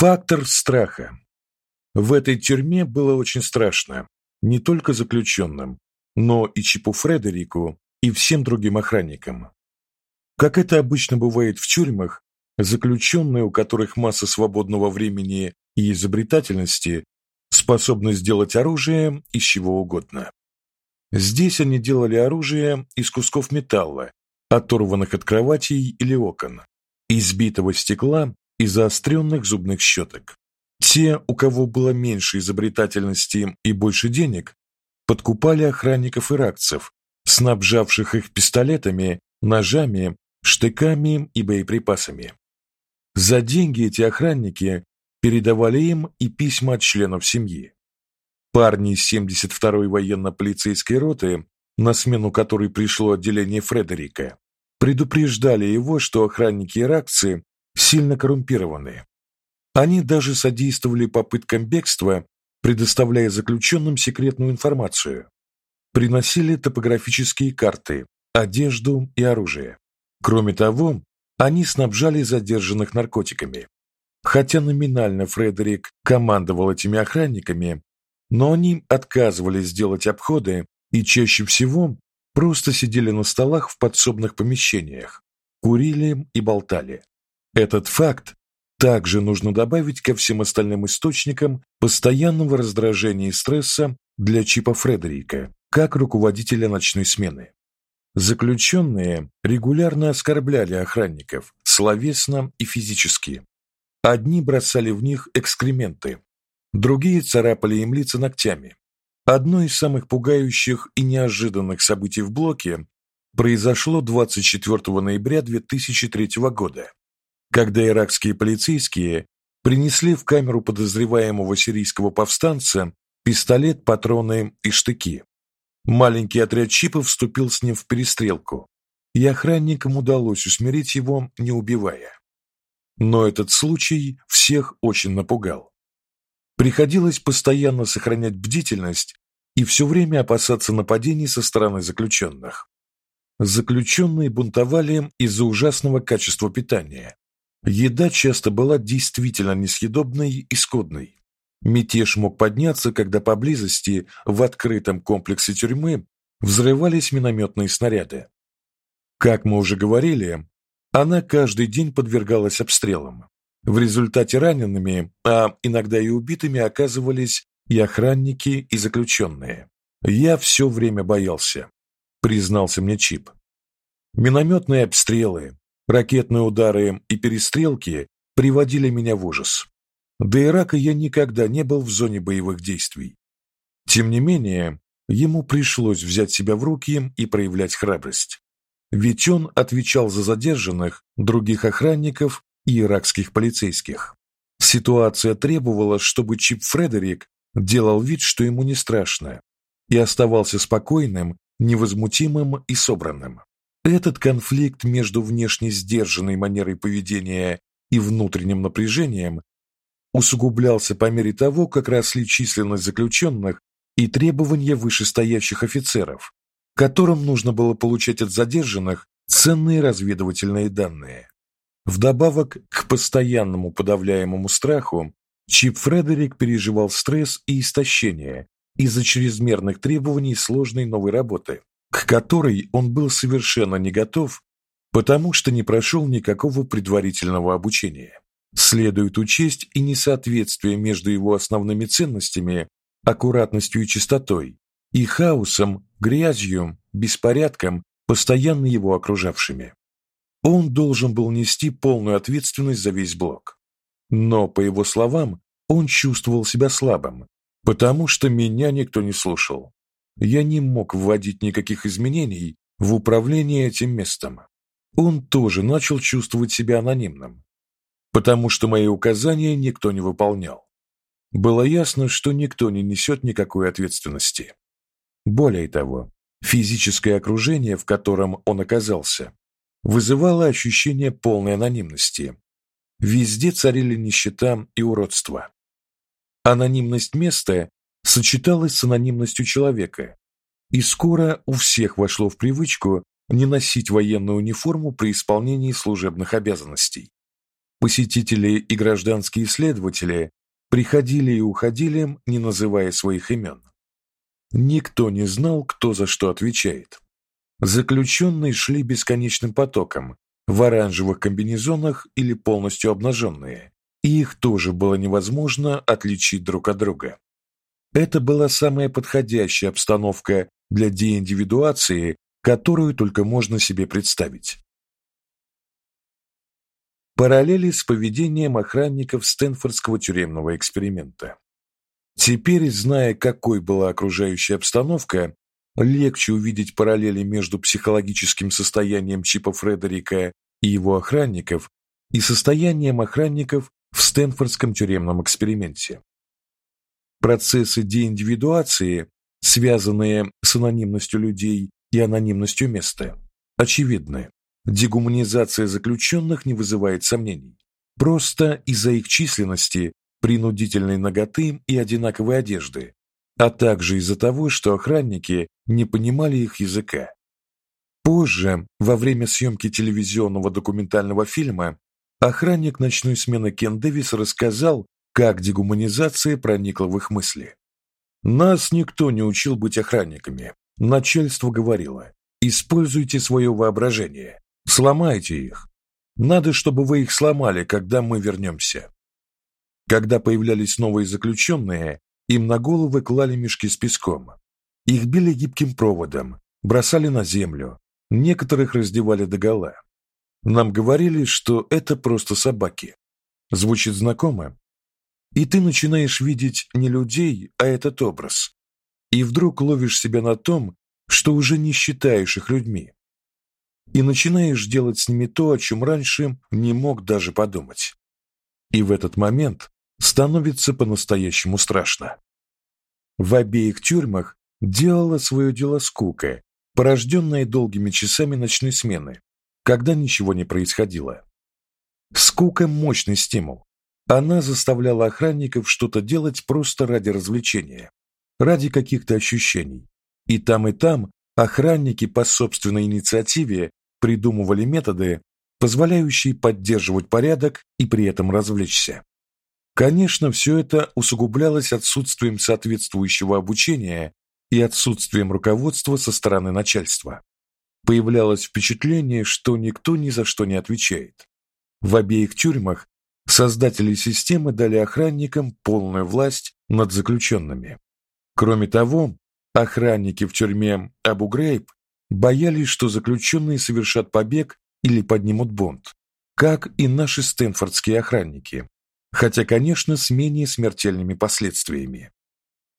Фактор страха. В этой тюрьме было очень страшно не только заключенным, но и Чипу Фредерику и всем другим охранникам. Как это обычно бывает в тюрьмах, заключенные, у которых масса свободного времени и изобретательности, способны сделать оружие из чего угодно. Здесь они делали оружие из кусков металла, оторванных от кроватей или окон, из битого стекла и заостренных зубных щеток. Те, у кого было меньше изобретательности и больше денег, подкупали охранников иракцев, снабжавших их пистолетами, ножами, штыками и боеприпасами. За деньги эти охранники передавали им и письма от членов семьи. Парни из 72-й военно-полицейской роты, на смену которой пришло отделение Фредерика, предупреждали его, что охранники-иракцы сильно коррумпированы. Они даже содействовали попыткам бегства, предоставляя заключенным секретную информацию. Приносили топографические карты, одежду и оружие. Кроме того, они снабжали задержанных наркотиками. Хотя номинально Фредерик командовал этими охранниками, но они отказывались сделать обходы и чаще всего просто сидели на столах в подсобных помещениях, курили и болтали. Этот факт также нужно добавить ко всем остальным источникам постоянного раздражения и стресса для Чипа Фредерика, как руководителя ночной смены. Заключенные регулярно оскорбляли охранников словесно и физически. Одни бросали в них экскременты, другие царапали им лица ногтями. Одно из самых пугающих и неожиданных событий в блоке произошло 24 ноября 2003 года, когда иракские полицейские принесли в камеру подозреваемого сирийского повстанца пистолет, патроны и штыки. Маленький отряд чипов вступил с ним в перестрелку, и охранникам удалось усмирить его, не убивая. Но этот случай всех очень напугал. Приходилось постоянно сохранять бдительность и все время опасаться нападений со стороны заключенных. Заключенные бунтовали из-за ужасного качества питания. Еда часто была действительно несъедобной и скудной. Мятеж мог подняться, когда поблизости, в открытом комплексе тюрьмы, взрывались минометные снаряды. Как мы уже говорили, она каждый день подвергалась обстрелам. В результате ранеными, а иногда и убитыми оказывались и охранники, и заключенные. Я все время боялся, признался мне Чип. Минометные обстрелы, ракетные удары и перестрелки приводили меня в ужас. До Ирака я никогда не был в зоне боевых действий. Тем не менее, ему пришлось взять себя в руки и проявлять храбрость. Ведь он отвечал за задержанных, других охранников и иракских полицейских. Ситуация требовала, чтобы Чип Фредерик делал вид, что ему не страшно, и оставался спокойным, невозмутимым и собранным. Этот конфликт между внешне сдержанной манерой поведения и внутренним напряжением усугублялся по мере того, как росли численность заключенных и требования вышестоящих офицеров, которым нужно было получать от задержанных ценные разведывательные данные. Вдобавок к постоянному подавляемому страху, Чип Фредерик переживал стресс и истощение из-за чрезмерных требований сложной новой работы, к которой он был совершенно не готов, потому что не прошел никакого предварительного обучения. Следует учесть и несоответствие между его основными ценностями, аккуратностью и чистотой, и хаосом, грязью, беспорядком, постоянно его окружавшими. Он должен был нести полную ответственность за весь блок. Но, по его словам, он чувствовал себя слабым, потому что меня никто не слушал. Я не мог вводить никаких изменений в управление этим местом. Он тоже начал чувствовать себя анонимным потому что мои указания никто не выполнял. Было ясно, что никто не несет никакой ответственности. Более того, физическое окружение, в котором он оказался, вызывало ощущение полной анонимности. Везде царили нищета и уродство. Анонимность места сочеталась с анонимностью человека, и скоро у всех вошло в привычку не носить военную униформу при исполнении служебных обязанностей. Посетители и гражданские исследователи приходили и уходили, не называя своих имен. Никто не знал, кто за что отвечает. Заключенные шли бесконечным потоком, в оранжевых комбинезонах или полностью обнаженные, и их тоже было невозможно отличить друг от друга. Это была самая подходящая обстановка для деиндивидуации, которую только можно себе представить. Параллели с поведением охранников Стэнфордского тюремного эксперимента. Теперь, зная, какой была окружающая обстановка, легче увидеть параллели между психологическим состоянием Чипа Фредерика и его охранников и состоянием охранников в Стэнфордском тюремном эксперименте. Процессы деиндивидуации, связанные с анонимностью людей и анонимностью места, очевидны. Дегуманизация заключенных не вызывает сомнений. Просто из-за их численности, принудительной наготы и одинаковой одежды, а также из-за того, что охранники не понимали их языка. Позже, во время съемки телевизионного документального фильма, охранник ночной смены Кен Дэвис рассказал, как дегуманизация проникла в их мысли. Нас никто не учил быть охранниками. Начальство говорило: "Используйте свое воображение, сломайте их. Надо, чтобы вы их сломали, когда мы вернемся». Когда появлялись новые заключенные, им на головы клали мешки с песком. Их били гибким проводом, бросали на землю, некоторых раздевали догола. Нам говорили, что это просто собаки. Звучит знакомо? И ты начинаешь видеть не людей, а этот образ. И вдруг ловишь себя на том, что уже не считаешь их людьми. И начинаешь делать с ними то, о чем раньше не мог даже подумать. И в этот момент становится по-настоящему страшно. В обеих тюрьмах делала свое дело скука, порожденная долгими часами ночной смены, когда ничего не происходило. Скука мощный стимул. Она заставляла охранников что-то делать просто ради развлечения, ради каких-то ощущений. И там и там охранники по собственной инициативе придумывали методы, позволяющие поддерживать порядок и при этом развлечься. Конечно, все это усугублялось отсутствием соответствующего обучения и отсутствием руководства со стороны начальства. Появлялось впечатление, что никто ни за что не отвечает. В обеих тюрьмах создатели системы дали охранникам полную власть над заключенными. Кроме того, охранники в тюрьме Абу-Грейб боялись, что заключенные совершат побег или поднимут бунт, как и наши стэнфордские охранники, хотя, конечно, с менее смертельными последствиями.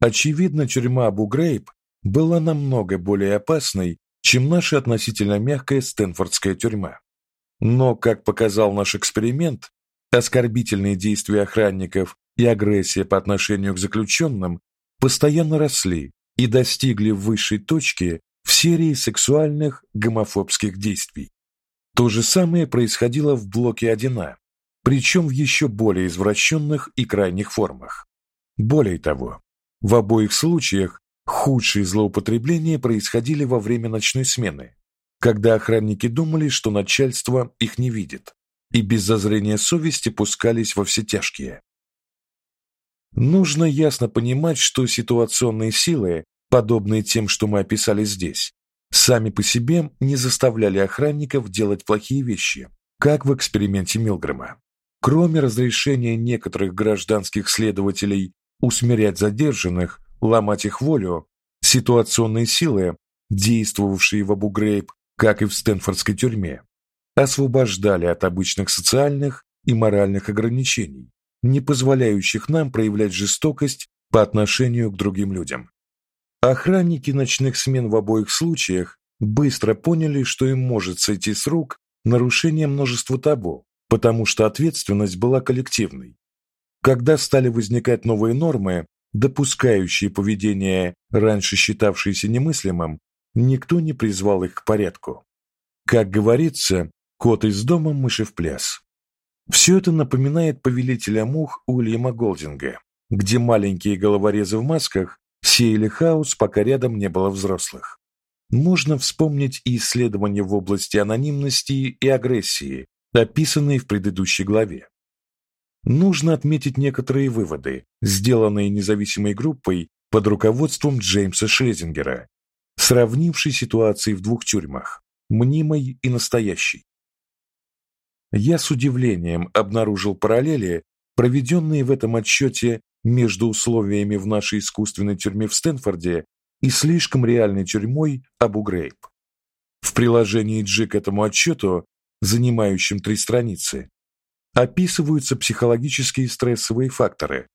Очевидно, тюрьма Абу-Грейб была намного более опасной, чем наша относительно мягкая Стэнфордская тюрьма. Но, как показал наш эксперимент, оскорбительные действия охранников и агрессия по отношению к заключенным постоянно росли и достигли высшей точки в серии сексуальных гомофобских действий. То же самое происходило в блоке 1А, причем в еще более извращенных и крайних формах. Более того, в обоих случаях худшие злоупотребления происходили во время ночной смены, когда охранники думали, что начальство их не видит, и без зазрения совести пускались во все тяжкие. Нужно ясно понимать, что ситуационные силы, подобные тем, что мы описали здесь, сами по себе не заставляли охранников делать плохие вещи, как в эксперименте Милгрэма. Кроме разрешения некоторых гражданских следователей усмирять задержанных, ломать их волю, ситуационные силы, действовавшие в Абу-Грейб, как и в Стэнфордской тюрьме, освобождали от обычных социальных и моральных ограничений, не позволяющих нам проявлять жестокость по отношению к другим людям. Охранники ночных смен в обоих случаях быстро поняли, что им может сойти с рук нарушение множества табу, потому что ответственность была коллективной, когда стали возникать новые нормы, допускающие поведение, раньше считавшееся немыслимым, никто не призвал их к порядку. Как говорится, кот из дома, мыши в пляс. Все это напоминает повелителя мух Уильяма Голдинга, где маленькие головорезы в масках сеяли хаос, пока рядом не было взрослых. Можно вспомнить и исследования в области анонимности и агрессии, описанные в предыдущей главе. нужно отметить некоторые выводы, сделанные независимой группой под руководством Джеймса Шлезингера, сравнившей ситуации в двух тюрьмах мнимой и настоящей. Я с удивлением обнаружил параллели, проведенные в этом отчете между условиями в нашей искусственной тюрьме в Стэнфорде и слишком реальной тюрьмой Абу-Грейб. В приложении G к этому отчету, занимающем три страницы, описываются психологические стрессовые факторы,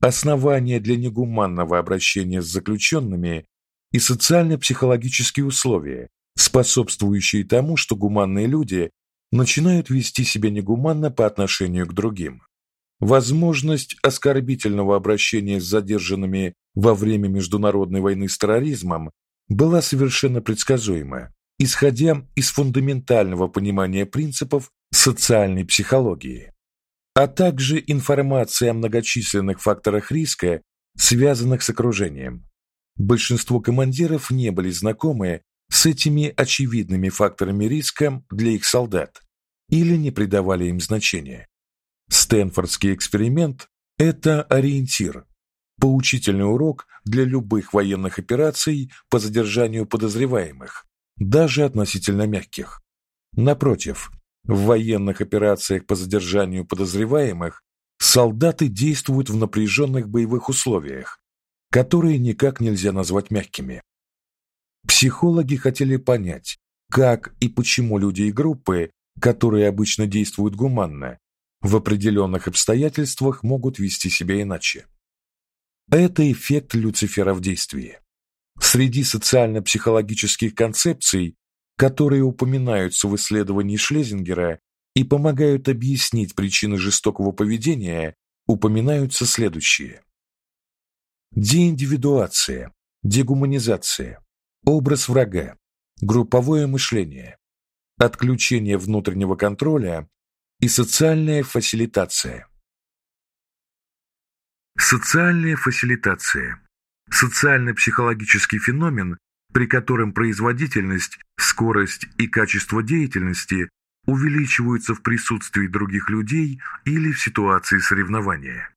основания для негуманного обращения с заключенными и социально-психологические условия, способствующие тому, что гуманные люди начинают вести себя негуманно по отношению к другим. Возможность оскорбительного обращения с задержанными во время международной войны с терроризмом была совершенно предсказуема, исходя из фундаментального понимания принципов социальной психологии, а также информация о многочисленных факторах риска, связанных с окружением. Большинство командиров не были знакомы с этими очевидными факторами риска для их солдат или не придавали им значения. Стэнфордский эксперимент это ориентир, поучительный урок для любых военных операций по задержанию подозреваемых, даже относительно мягких. Напротив, в военных операциях по задержанию подозреваемых солдаты действуют в напряженных боевых условиях, которые никак нельзя назвать мягкими. Психологи хотели понять, как и почему люди и группы, которые обычно действуют гуманно, в определенных обстоятельствах могут вести себя иначе. Это эффект Люцифера в действии. Среди социально-психологических концепций, которые упоминаются в исследовании Шлезингера и помогают объяснить причины жестокого поведения, упоминаются следующие: деиндивидуация, дегуманизация, образ врага, групповое мышление, отключение внутреннего контроля и социальная фасилитация. Социальная фасилитация социально-психологический феномен, при котором производительность, скорость и качество деятельности увеличиваются в присутствии других людей или в ситуации соревнования.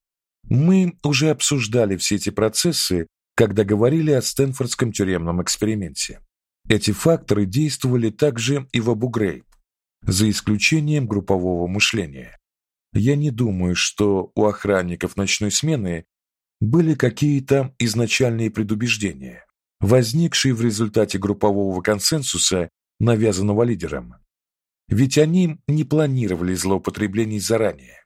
Мы уже обсуждали все эти процессы, когда говорили о Стэнфордском тюремном эксперименте. Эти факторы действовали также и в Абу-Грейб, за исключением группового мышления. Я не думаю, что у охранников ночной смены были какие-то изначальные предубеждения, возникшие в результате группового консенсуса, навязанного лидером. Ведь они не планировали злоупотреблений заранее.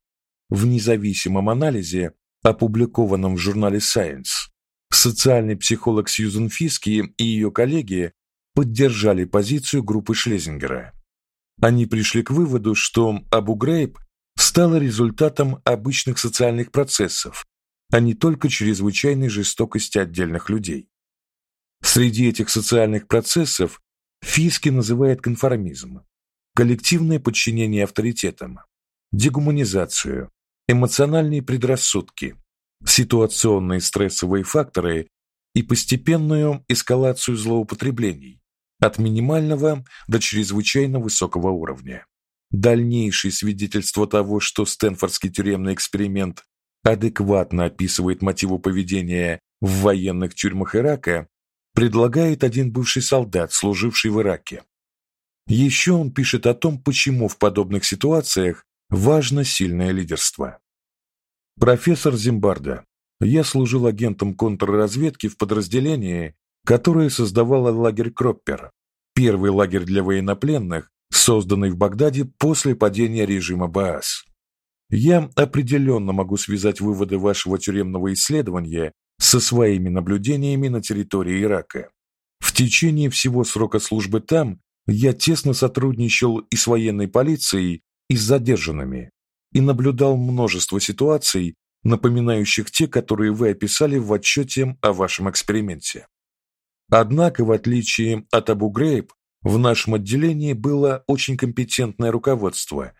В независимом анализе, опубликованном в журнале Science, социальный психолог Сьюзен Фиски и ее коллеги поддержали позицию группы Шлезингера. Они пришли к выводу, что Абу Грейб стало результатом обычных социальных процессов, а не только чрезвычайной жестокости отдельных людей. Среди этих социальных процессов Фиски называет конформизм, коллективное подчинение авторитетам, дегуманизацию, эмоциональные предрассудки, ситуационные стрессовые факторы и постепенную эскалацию злоупотреблений от минимального до чрезвычайно высокого уровня. Дальнейшие свидетельства того, что Стэнфордский тюремный эксперимент адекватно описывает мотивы поведения в военных тюрьмах Ирака, предлагает один бывший солдат, служивший в Ираке. Еще он пишет о том, почему в подобных ситуациях важно сильное лидерство. Профессор Зимбарда. Я служил агентом контрразведки в подразделении, которое создавало лагерь Кроппер, первый лагерь для военнопленных, созданный в Багдаде после падения режима Баас. Я определенно могу связать выводы вашего тюремного исследования со своими наблюдениями на территории Ирака. В течение всего срока службы там я тесно сотрудничал и с военной полицией, и с задержанными, и наблюдал множество ситуаций, напоминающих те, которые вы описали в отчете о вашем эксперименте. Однако, в отличие от Абу Грейб, в нашем отделении было очень компетентное руководство,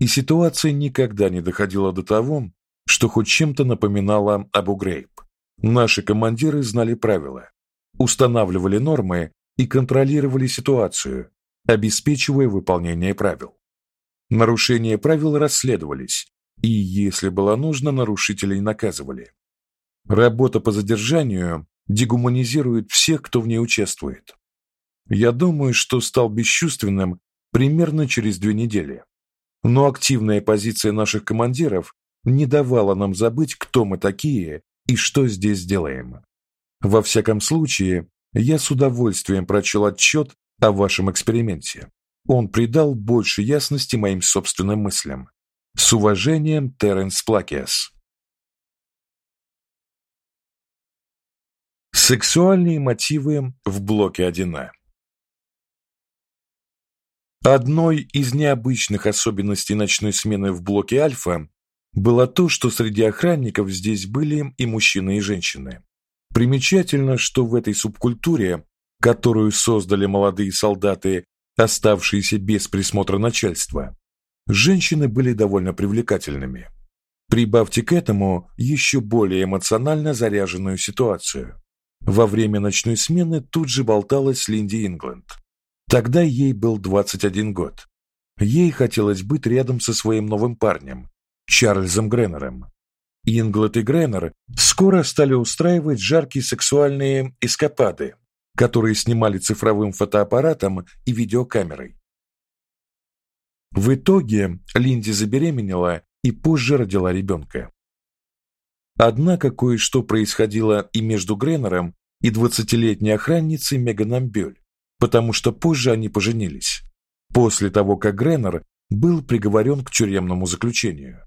и ситуация никогда не доходила до того, что хоть чем-то напоминала Абу Грейб. Наши командиры знали правила, устанавливали нормы и контролировали ситуацию, обеспечивая выполнение правил. Нарушения правил расследовались, и, если было нужно, нарушителей наказывали. Работа по задержанию дегуманизирует всех, кто в ней участвует. Я думаю, что стал бесчувственным примерно через две недели. Но активная позиция наших командиров не давала нам забыть, кто мы такие и что здесь делаем. Во всяком случае, я с удовольствием прочел отчет о вашем эксперименте. Он придал больше ясности моим собственным мыслям. С уважением, Теренс Плакиас. Сексуальные мотивы в блоке 1А. Одной из необычных особенностей ночной смены в блоке Альфа было то, что среди охранников здесь были и мужчины, и женщины. Примечательно, что в этой субкультуре, которую создали молодые солдаты, оставшиеся без присмотра начальства, женщины были довольно привлекательными. Прибавьте к этому еще более эмоционально заряженную ситуацию. Во время ночной смены тут же болталась Линди Ингланд. Тогда ей был 21 год. Ей хотелось быть рядом со своим новым парнем, Чарльзом Греннером. Инглот и Греннер скоро стали устраивать жаркие сексуальные эскапады, которые снимали цифровым фотоаппаратом и видеокамерой. В итоге Линди забеременела и позже родила ребенка. Однако кое-что происходило и между Греннером и двадцатилетней охранницей Меган Амбёль, потому что позже они поженились, после того, как Греннер был приговорен к тюремному заключению.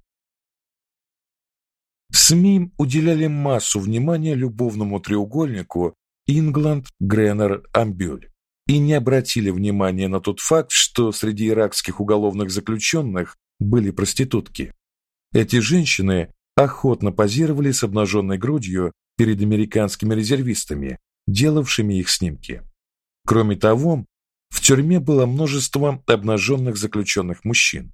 СМИ уделяли массу внимания любовному треугольнику Ингланд, Греннер, Амбюль и не обратили внимания на тот факт, что среди иракских уголовных заключенных были проститутки. Эти женщины охотно позировали с обнаженной грудью перед американскими резервистами, делавшими их снимки. Кроме того, в тюрьме было множество обнаженных заключенных мужчин.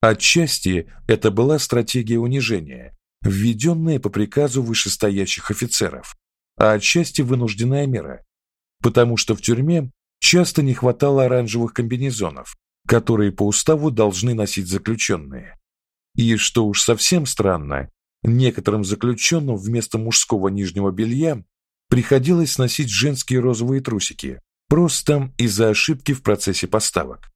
Отчасти это была стратегия унижения, введенная по приказу вышестоящих офицеров, а отчасти вынужденная мера, потому что в тюрьме часто не хватало оранжевых комбинезонов, которые по уставу должны носить заключенные. И что уж совсем странно, некоторым заключенным вместо мужского нижнего белья приходилось носить женские розовые трусики, просто из-за ошибки в процессе поставок.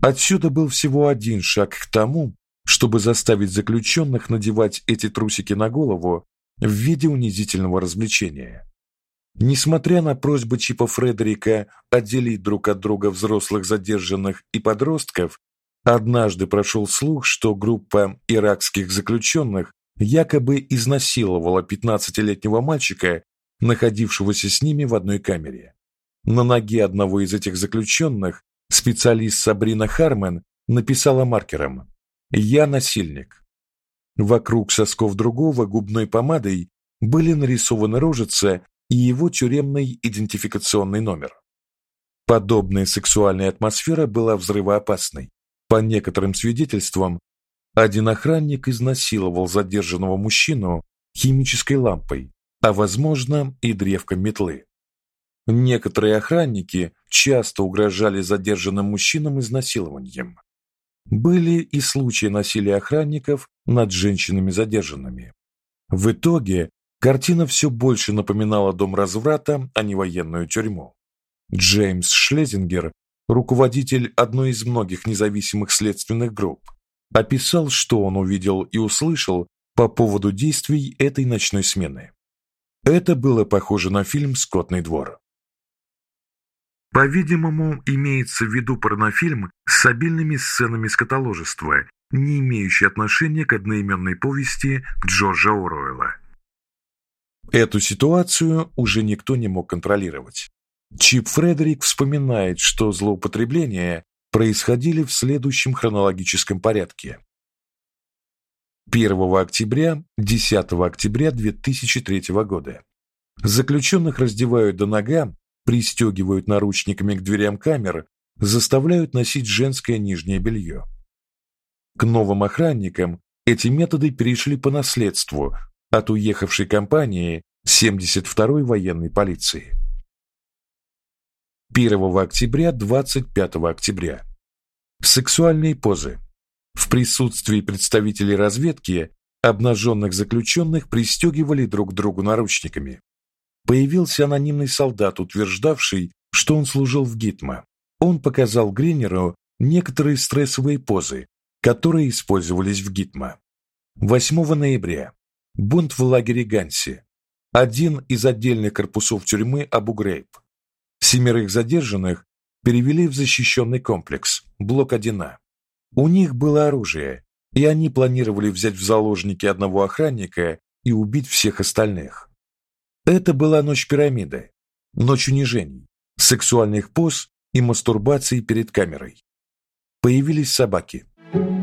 Отсюда был всего один шаг к тому, чтобы заставить заключенных надевать эти трусики на голову в виде унизительного развлечения. Несмотря на просьбы Чипа Фредерика отделить друг от друга взрослых задержанных и подростков, однажды прошел слух, что группа иракских заключенных якобы изнасиловала 15-летнего мальчика, находившегося с ними в одной камере. На ноге одного из этих заключенных специалист Сабрина Харман написала маркером: "Я насильник". Вокруг сосков другого губной помадой были нарисованы рожица и его тюремный идентификационный номер. Подобная сексуальная атмосфера была взрывоопасной. По некоторым свидетельствам, один охранник изнасиловал задержанного мужчину химической лампой, а возможно, и древком метлы. Некоторые охранники часто угрожали задержанным мужчинам изнасилованием. Были и случаи насилия охранников над женщинами задержанными. В итоге картина все больше напоминала дом разврата, а не военную тюрьму. Джеймс Шлезингер, руководитель одной из многих независимых следственных групп, описал, что он увидел и услышал по поводу действий этой ночной смены. Это было похоже на фильм Скотный двор. По-видимому, имеется в виду порнофильм с обильными сценами скотоложества, не имеющий отношения к одноименной повести Джорджа Оруэлла. Эту ситуацию уже никто не мог контролировать. Чип Фредерик вспоминает, что злоупотребления происходили в следующем хронологическом порядке. 1 октября, 10 октября 2003 года. Заключенных раздевают до нога пристегивают наручниками к дверям камер, заставляют носить женское нижнее белье. К новым охранникам эти методы перешли по наследству от уехавшей компании 72-й военной полиции. 1 октября 25 октября. Сексуальные позы. В присутствии представителей разведки обнаженных заключенных пристегивали друг другу наручниками. Появился анонимный солдат, утверждавший, что он служил в Гитма. Он показал Гринеру некоторые стрессовые позы, которые использовались в Гитма. 8 ноября. Бунт в лагере Ганси. Один из отдельных корпусов тюрьмы Абу-Грейб. Семерых задержанных перевели в защищенный комплекс, блок 1А. У них было оружие, и они планировали взять в заложники одного охранника и убить всех остальных. Это была ночь пирамиды, ночь унижений, сексуальных поз и мастурбации перед камерой. Появились собаки. thank you.